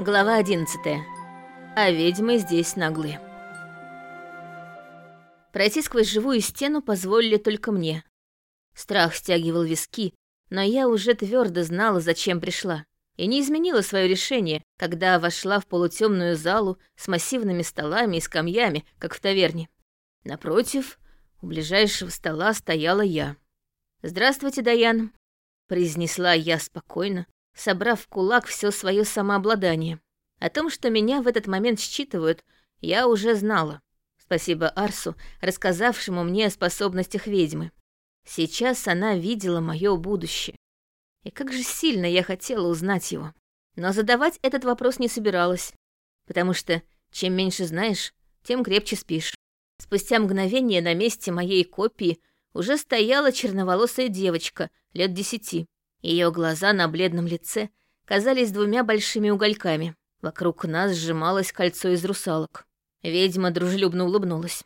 Глава 11. А ведьмы здесь наглые. Пройти сквозь живую стену позволили только мне. Страх стягивал виски, но я уже твердо знала, зачем пришла, и не изменила свое решение, когда вошла в полутемную залу с массивными столами и скамьями, как в таверне. Напротив, у ближайшего стола стояла я. «Здравствуйте, Даян», — произнесла я спокойно, собрав в кулак все свое самообладание. О том, что меня в этот момент считывают, я уже знала. Спасибо Арсу, рассказавшему мне о способностях ведьмы. Сейчас она видела мое будущее. И как же сильно я хотела узнать его. Но задавать этот вопрос не собиралась, потому что чем меньше знаешь, тем крепче спишь. Спустя мгновение на месте моей копии уже стояла черноволосая девочка лет десяти. Ее глаза на бледном лице казались двумя большими угольками. Вокруг нас сжималось кольцо из русалок. Ведьма дружелюбно улыбнулась.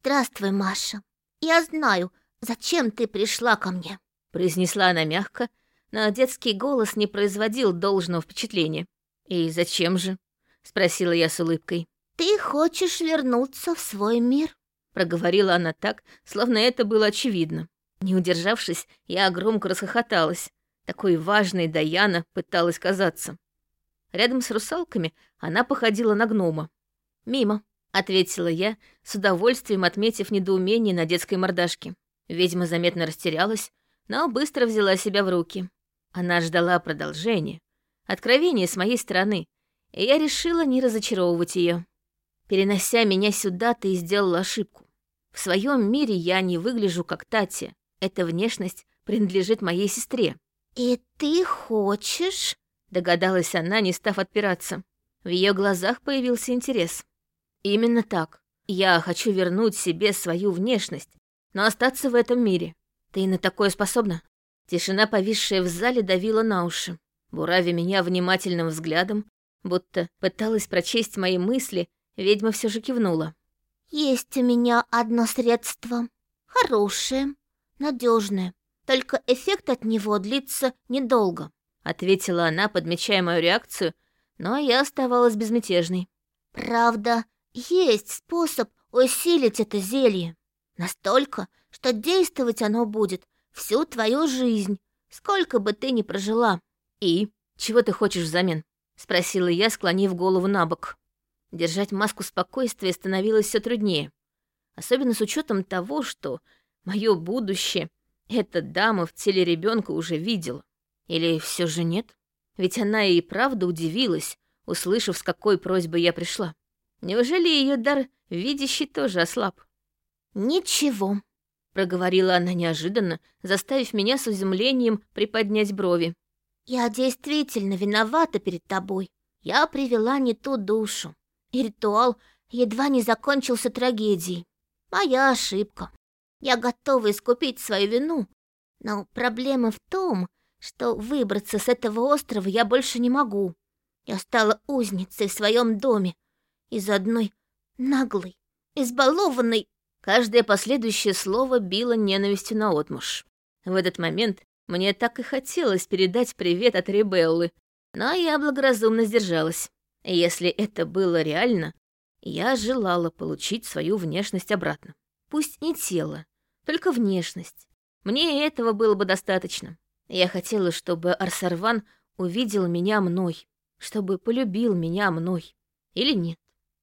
«Здравствуй, Маша. Я знаю, зачем ты пришла ко мне», — произнесла она мягко, но детский голос не производил должного впечатления. «И зачем же?» — спросила я с улыбкой. «Ты хочешь вернуться в свой мир?» — проговорила она так, словно это было очевидно. Не удержавшись, я громко расхохоталась, такой важной Даяна пыталась казаться. Рядом с русалками она походила на гнома. «Мимо», — ответила я, с удовольствием отметив недоумение на детской мордашке. Ведьма заметно растерялась, но быстро взяла себя в руки. Она ждала продолжения, откровения с моей стороны, и я решила не разочаровывать ее. Перенося меня сюда, ты сделала ошибку. В своем мире я не выгляжу как Тати. Эта внешность принадлежит моей сестре. «И ты хочешь?» — догадалась она, не став отпираться. В ее глазах появился интерес. «Именно так. Я хочу вернуть себе свою внешность, но остаться в этом мире. Ты на такое способна?» Тишина, повисшая в зале, давила на уши. Бурави меня внимательным взглядом, будто пыталась прочесть мои мысли, ведьма все же кивнула. «Есть у меня одно средство. Хорошее, надежное. Только эффект от него длится недолго», — ответила она, подмечая мою реакцию, но я оставалась безмятежной. «Правда, есть способ усилить это зелье. Настолько, что действовать оно будет всю твою жизнь, сколько бы ты ни прожила». «И? Чего ты хочешь взамен?» — спросила я, склонив голову на бок. Держать маску спокойствия становилось все труднее, особенно с учетом того, что мое будущее эта дама в теле ребенка уже видела. Или все же нет? Ведь она и правда удивилась, услышав, с какой просьбой я пришла. Неужели ее дар видящий тоже ослаб? «Ничего», — проговорила она неожиданно, заставив меня с изумлением приподнять брови. «Я действительно виновата перед тобой. Я привела не ту душу, и ритуал едва не закончился трагедией. Моя ошибка. Я готова искупить свою вину, но проблема в том, что выбраться с этого острова я больше не могу. Я стала узницей в своем доме из одной наглой, избалованной... Каждое последующее слово било ненавистью на отмуж. В этот момент мне так и хотелось передать привет от Ребеллы, но я благоразумно сдержалась. Если это было реально, я желала получить свою внешность обратно. Пусть не тело, только внешность. Мне этого было бы достаточно. Я хотела, чтобы Арсарван увидел меня мной, чтобы полюбил меня мной. Или нет.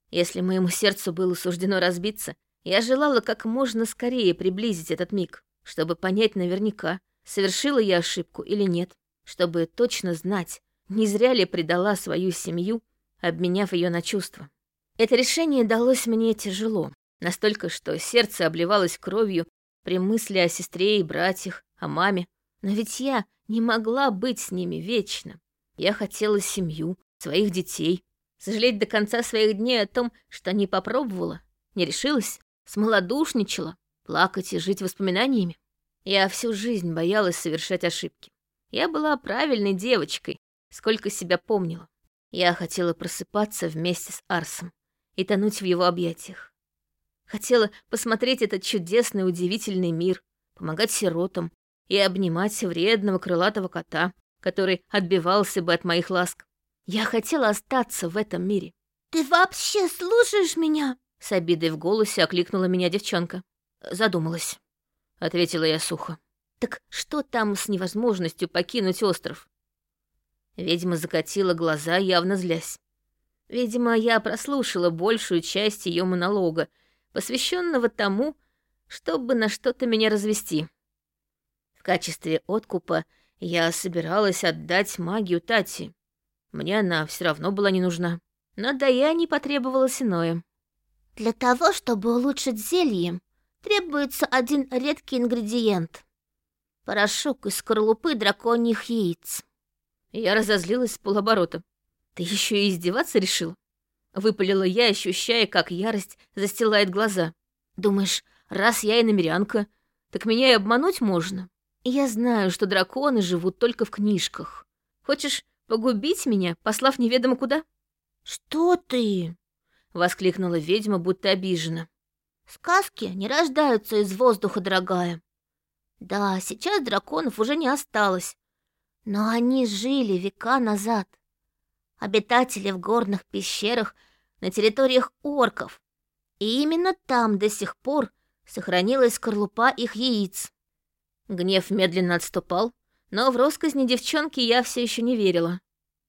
Если моему сердцу было суждено разбиться, я желала как можно скорее приблизить этот миг, чтобы понять наверняка, совершила я ошибку или нет, чтобы точно знать, не зря ли предала свою семью, обменяв ее на чувства. Это решение далось мне тяжело, настолько, что сердце обливалось кровью при мысли о сестре и братьях, о маме. Но ведь я не могла быть с ними вечно. Я хотела семью, своих детей. Сожалеть до конца своих дней о том, что не попробовала, не решилась, смолодушничала, плакать и жить воспоминаниями. Я всю жизнь боялась совершать ошибки. Я была правильной девочкой, сколько себя помнила. Я хотела просыпаться вместе с Арсом и тонуть в его объятиях. Хотела посмотреть этот чудесный, удивительный мир, помогать сиротам и обнимать вредного крылатого кота, который отбивался бы от моих ласк. Я хотела остаться в этом мире. «Ты вообще слушаешь меня?» С обидой в голосе окликнула меня девчонка. Задумалась. Ответила я сухо. Так что там с невозможностью покинуть остров? Ведьма закатила глаза, явно злясь. Видимо, я прослушала большую часть ее монолога, посвященного тому, чтобы на что-то меня развести. В качестве откупа я собиралась отдать магию Тати. Мне она все равно была не нужна. Но Даяне потребовалось иное. Для того, чтобы улучшить зелье, требуется один редкий ингредиент. Порошок из скорлупы драконьих яиц. Я разозлилась с полоборота. Ты еще и издеваться решил? Выпалила я, ощущая, как ярость застилает глаза. Думаешь, раз я и намерянка, так меня и обмануть можно? Я знаю, что драконы живут только в книжках. Хочешь погубить меня, послав неведомо куда? Что ты? воскликнула ведьма, будто обижена. Сказки не рождаются из воздуха, дорогая. Да, сейчас драконов уже не осталось, но они жили века назад. Обитатели в горных пещерах на территориях орков. И именно там до сих пор сохранилась скорлупа их яиц. Гнев медленно отступал, но в росказни девчонки я все еще не верила.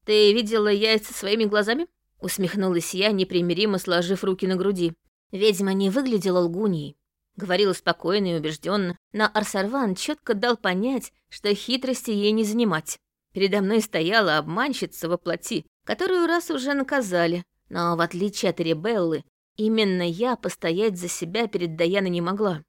«Ты видела яйца своими глазами?» Усмехнулась я, непримиримо сложив руки на груди. Ведьма не выглядела лгуньей. Говорила спокойно и убежденно, но Арсарван четко дал понять, что хитрости ей не занимать. Передо мной стояла обманщица во плоти, которую раз уже наказали, но в отличие от Ребеллы, именно я постоять за себя перед Даяной не могла.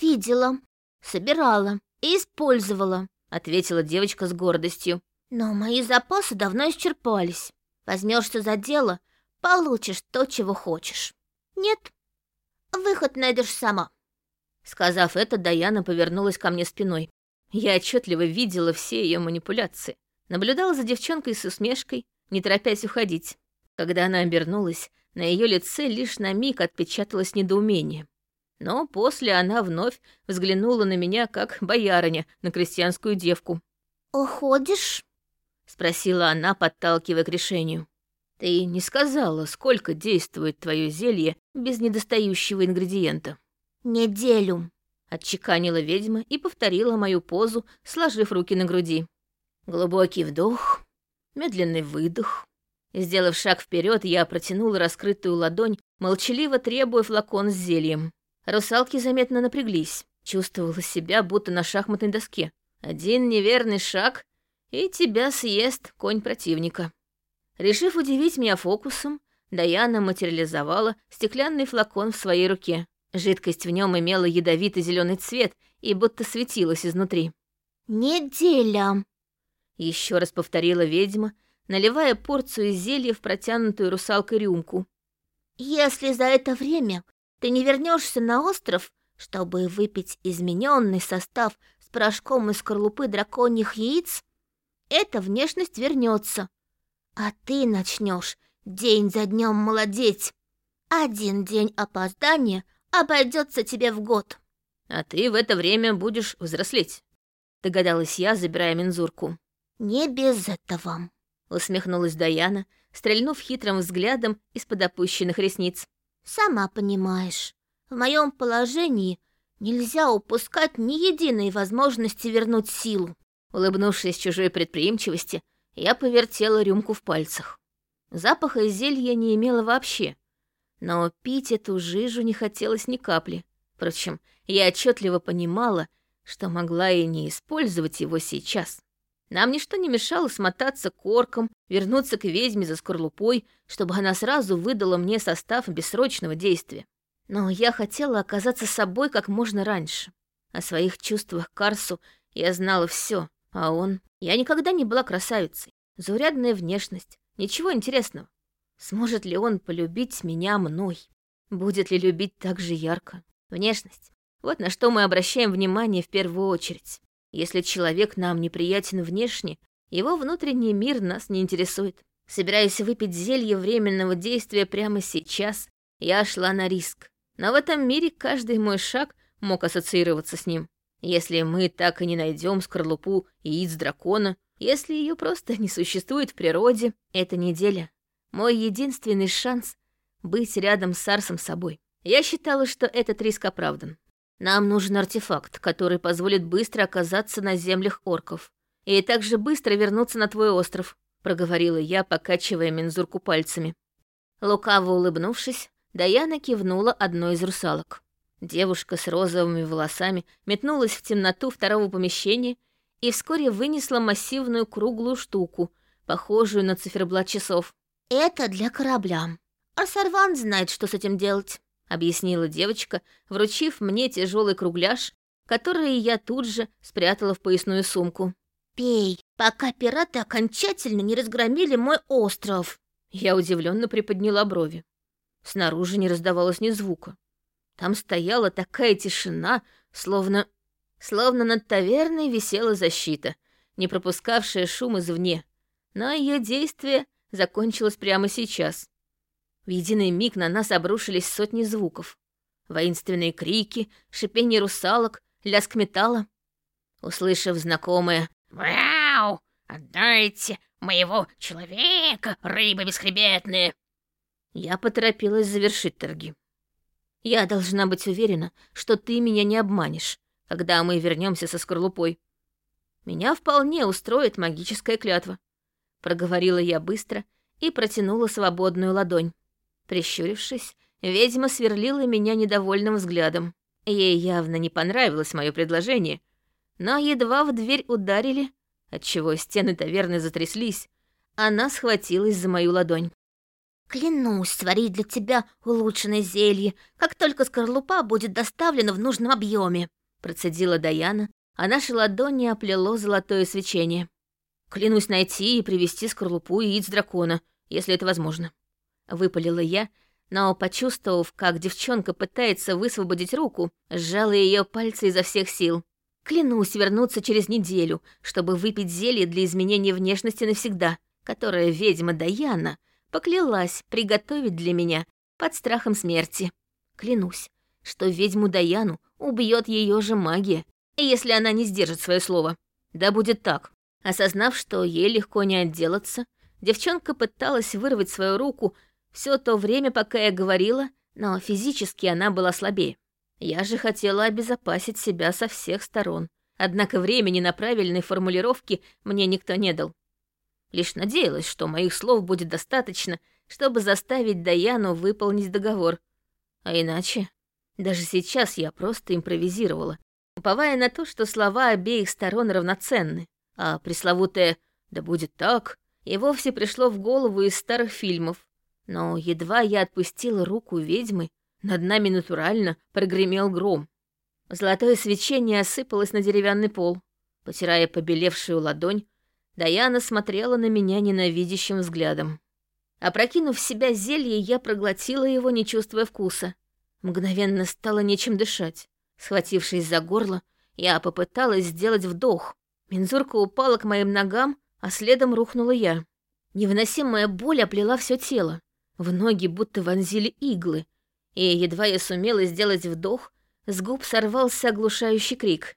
«Видела, собирала и использовала», — ответила девочка с гордостью. «Но мои запасы давно исчерпались. Возьмешься за дело, получишь то, чего хочешь. Нет, выход найдешь сама». Сказав это, Даяна повернулась ко мне спиной. Я отчетливо видела все ее манипуляции. Наблюдала за девчонкой с усмешкой, не торопясь уходить. Когда она обернулась, на ее лице лишь на миг отпечаталось недоумение. Но после она вновь взглянула на меня, как боярыня на крестьянскую девку. «Уходишь?» — спросила она, подталкивая к решению. «Ты не сказала, сколько действует твое зелье без недостающего ингредиента?» «Неделю», — отчеканила ведьма и повторила мою позу, сложив руки на груди. Глубокий вдох, медленный выдох. Сделав шаг вперед, я протянула раскрытую ладонь, молчаливо требуя флакон с зельем. Русалки заметно напряглись. Чувствовала себя, будто на шахматной доске. Один неверный шаг, и тебя съест конь противника. Решив удивить меня фокусом, Даяна материализовала стеклянный флакон в своей руке. Жидкость в нем имела ядовитый зеленый цвет и будто светилась изнутри. «Неделя!» Еще раз повторила ведьма, наливая порцию зелья в протянутую русалкой рюмку. «Если за это время ты не вернешься на остров, чтобы выпить измененный состав с порошком из скорлупы драконьих яиц, эта внешность вернется, а ты начнешь день за днем молодеть. Один день опоздания обойдется тебе в год. А ты в это время будешь взрослеть, догадалась я, забирая мензурку. Не без этого, усмехнулась Даяна, стрельнув хитрым взглядом из-под опущенных ресниц. Сама понимаешь, в моем положении нельзя упускать ни единой возможности вернуть силу. Улыбнувшись чужой предприимчивости, я повертела рюмку в пальцах. Запаха из зелья не имела вообще, но пить эту жижу не хотелось ни капли. Впрочем, я отчетливо понимала, что могла и не использовать его сейчас. Нам ничто не мешало смотаться корком, вернуться к ведьме за скорлупой, чтобы она сразу выдала мне состав бессрочного действия. Но я хотела оказаться собой как можно раньше. О своих чувствах Карсу я знала все, а он... Я никогда не была красавицей. Заурядная внешность. Ничего интересного. Сможет ли он полюбить меня мной? Будет ли любить так же ярко? Внешность. Вот на что мы обращаем внимание в первую очередь. Если человек нам неприятен внешне, его внутренний мир нас не интересует. Собираясь выпить зелье временного действия прямо сейчас, я шла на риск. Но в этом мире каждый мой шаг мог ассоциироваться с ним. Если мы так и не найдем скорлупу яиц дракона, Если ее просто не существует в природе, эта неделя — мой единственный шанс быть рядом с Арсом собой. Я считала, что этот риск оправдан. Нам нужен артефакт, который позволит быстро оказаться на землях орков и также быстро вернуться на твой остров», — проговорила я, покачивая мензурку пальцами. Лукаво улыбнувшись, Даяна кивнула одной из русалок. Девушка с розовыми волосами метнулась в темноту второго помещения и вскоре вынесла массивную круглую штуку, похожую на циферблат часов. «Это для корабля. Арсарван знает, что с этим делать», — объяснила девочка, вручив мне тяжелый кругляш, который я тут же спрятала в поясную сумку. «Пей, пока пираты окончательно не разгромили мой остров». Я удивленно приподняла брови. Снаружи не раздавалось ни звука. Там стояла такая тишина, словно... Словно над таверной висела защита, не пропускавшая шум извне. Но ее действие закончилось прямо сейчас. В единый миг на нас обрушились сотни звуков. Воинственные крики, шипение русалок, лязг металла. Услышав знакомое «Вау! Отдайте моего человека, рыбы бесхребетные!» Я поторопилась завершить торги. Я должна быть уверена, что ты меня не обманешь, когда мы вернемся со скорлупой. Меня вполне устроит магическая клятва. Проговорила я быстро и протянула свободную ладонь. Прищурившись, ведьма сверлила меня недовольным взглядом. Ей явно не понравилось мое предложение, но едва в дверь ударили, отчего стены таверны затряслись, она схватилась за мою ладонь. Клянусь сварить для тебя улучшенное зелье, как только скорлупа будет доставлена в нужном объеме, процедила Даяна, а наши ладони оплело золотое свечение. Клянусь найти и привести скорлупу яиц дракона, если это возможно. Выпалила я, но, почувствовав, как девчонка пытается высвободить руку, сжала ее пальцы изо всех сил. Клянусь вернуться через неделю, чтобы выпить зелье для изменения внешности навсегда, которое ведьма Даяна поклялась приготовить для меня под страхом смерти. Клянусь, что ведьму Даяну убьет ее же магия, если она не сдержит свое слово. Да будет так. Осознав, что ей легко не отделаться, девчонка пыталась вырвать свою руку все то время, пока я говорила, но физически она была слабее. Я же хотела обезопасить себя со всех сторон. Однако времени на правильной формулировки мне никто не дал. Лишь надеялась, что моих слов будет достаточно, чтобы заставить Даяну выполнить договор. А иначе... Даже сейчас я просто импровизировала, уповая на то, что слова обеих сторон равноценны, а пресловутое «да будет так» и вовсе пришло в голову из старых фильмов. Но едва я отпустила руку ведьмы, над нами натурально прогремел гром. Золотое свечение осыпалось на деревянный пол. Потирая побелевшую ладонь, Даяна смотрела на меня ненавидящим взглядом. Опрокинув в себя зелье, я проглотила его, не чувствуя вкуса. Мгновенно стало нечем дышать. Схватившись за горло, я попыталась сделать вдох. Мензурка упала к моим ногам, а следом рухнула я. Невыносимая боль оплела все тело. В ноги будто вонзили иглы. И едва я сумела сделать вдох, с губ сорвался оглушающий крик.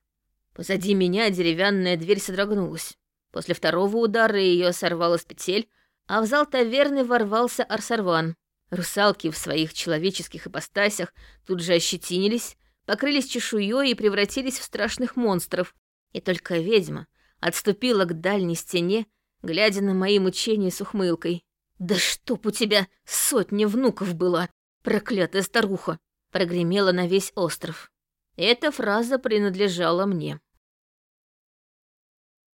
Позади меня деревянная дверь содрогнулась. После второго удара ее сорвало с петель, а в зал таверны ворвался Арсарван. Русалки в своих человеческих ипостасях тут же ощетинились, покрылись чешуей и превратились в страшных монстров. И только ведьма отступила к дальней стене, глядя на мои мучения с ухмылкой. «Да чтоб у тебя сотни внуков было, проклятая старуха!» прогремела на весь остров. Эта фраза принадлежала мне.